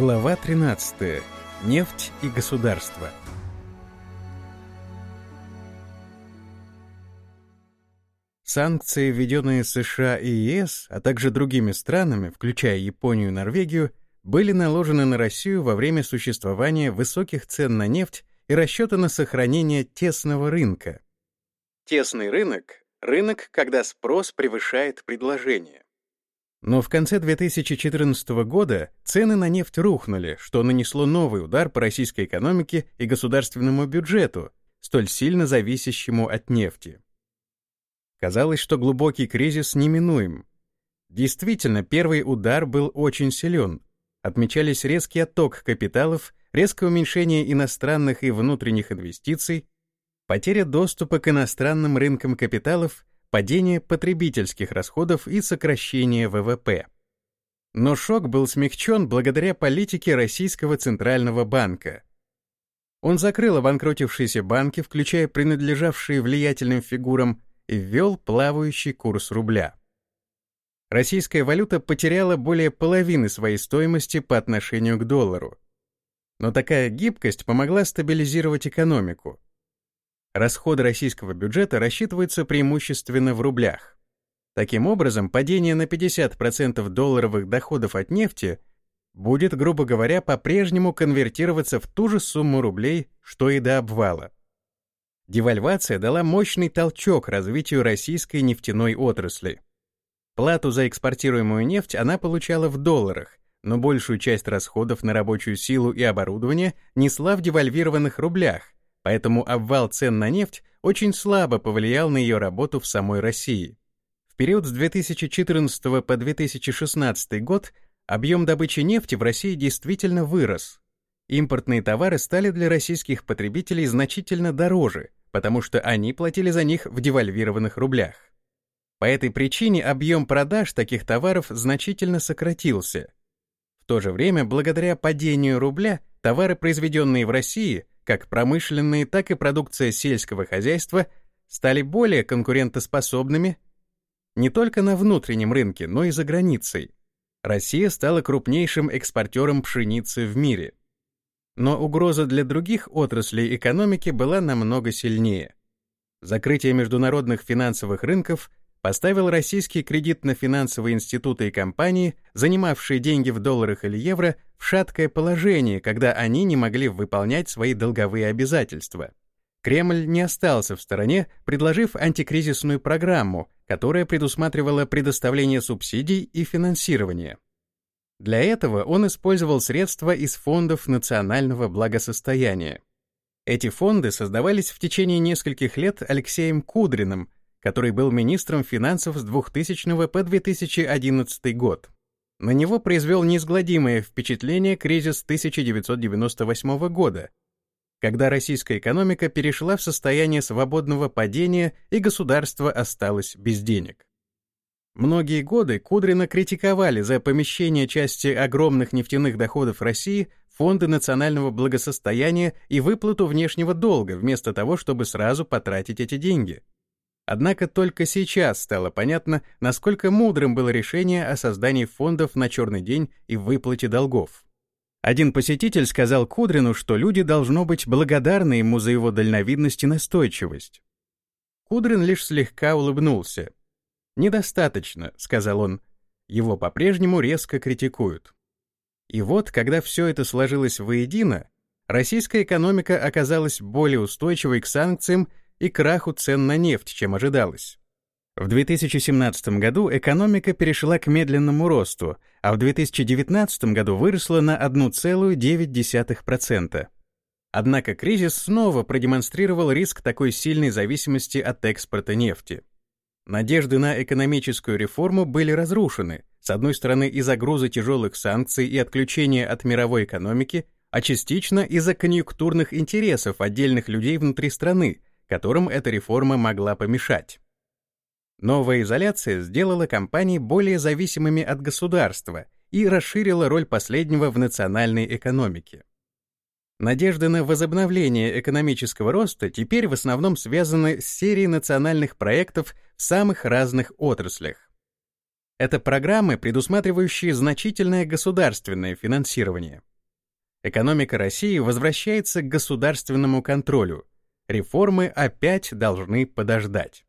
Глава 13. Нефть и государство. Санкции, введенные США и ЕС, а также другими странами, включая Японию и Норвегию, были наложены на Россию во время существования высоких цен на нефть и расчета на сохранение тесного рынка. Тесный рынок — рынок, когда спрос превышает предложение. Но в конце 2014 года цены на нефть рухнули, что нанесло новый удар по российской экономике и государственному бюджету, столь сильно зависящему от нефти. Казалось, что глубокий кризис неминуем. Действительно, первый удар был очень силен. Отмечались резкий отток капиталов, резкое уменьшение иностранных и внутренних инвестиций, потеря доступа к иностранным рынкам капиталов падение потребительских расходов и сокращение ВВП. Но шок был смягчен благодаря политике Российского Центрального банка. Он закрыл обанкротившиеся банки, включая принадлежавшие влиятельным фигурам, и ввел плавающий курс рубля. Российская валюта потеряла более половины своей стоимости по отношению к доллару. Но такая гибкость помогла стабилизировать экономику. Расходы российского бюджета рассчитываются преимущественно в рублях. Таким образом, падение на 50% долларовых доходов от нефти будет, грубо говоря, по-прежнему конвертироваться в ту же сумму рублей, что и до обвала. Девальвация дала мощный толчок развитию российской нефтяной отрасли. Плату за экспортируемую нефть она получала в долларах, но большую часть расходов на рабочую силу и оборудование несла в девальвированных рублях, поэтому обвал цен на нефть очень слабо повлиял на ее работу в самой России. В период с 2014 по 2016 год объем добычи нефти в России действительно вырос. Импортные товары стали для российских потребителей значительно дороже, потому что они платили за них в девальвированных рублях. По этой причине объем продаж таких товаров значительно сократился. В то же время, благодаря падению рубля, товары, произведенные в России, как промышленные, так и продукция сельского хозяйства стали более конкурентоспособными не только на внутреннем рынке, но и за границей. Россия стала крупнейшим экспортером пшеницы в мире. Но угроза для других отраслей экономики была намного сильнее. Закрытие международных финансовых рынков поставил российские кредитно-финансовые институты и компании, занимавшие деньги в долларах или евро, в шаткое положение, когда они не могли выполнять свои долговые обязательства. Кремль не остался в стороне, предложив антикризисную программу, которая предусматривала предоставление субсидий и финансирование. Для этого он использовал средства из фондов национального благосостояния. Эти фонды создавались в течение нескольких лет Алексеем Кудриным, который был министром финансов с 2000 по 2011 год. На него произвел неизгладимое впечатление кризис 1998 года, когда российская экономика перешла в состояние свободного падения и государство осталось без денег. Многие годы Кудрина критиковали за помещение части огромных нефтяных доходов России в фонды национального благосостояния и выплату внешнего долга, вместо того, чтобы сразу потратить эти деньги. Однако только сейчас стало понятно, насколько мудрым было решение о создании фондов на черный день и выплате долгов. Один посетитель сказал Кудрину, что люди должно быть благодарны ему за его дальновидность и настойчивость. Кудрин лишь слегка улыбнулся. «Недостаточно», — сказал он. Его по-прежнему резко критикуют. И вот, когда все это сложилось воедино, российская экономика оказалась более устойчивой к санкциям и краху цен на нефть, чем ожидалось. В 2017 году экономика перешла к медленному росту, а в 2019 году выросла на 1,9%. Однако кризис снова продемонстрировал риск такой сильной зависимости от экспорта нефти. Надежды на экономическую реформу были разрушены, с одной стороны из-за груза тяжелых санкций и отключения от мировой экономики, а частично из-за конъюнктурных интересов отдельных людей внутри страны, которым эта реформа могла помешать. Новая изоляция сделала компании более зависимыми от государства и расширила роль последнего в национальной экономике. Надежды на возобновление экономического роста теперь в основном связаны с серией национальных проектов в самых разных отраслях. Это программы, предусматривающие значительное государственное финансирование – Экономика России возвращается к государственному контролю. Реформы опять должны подождать.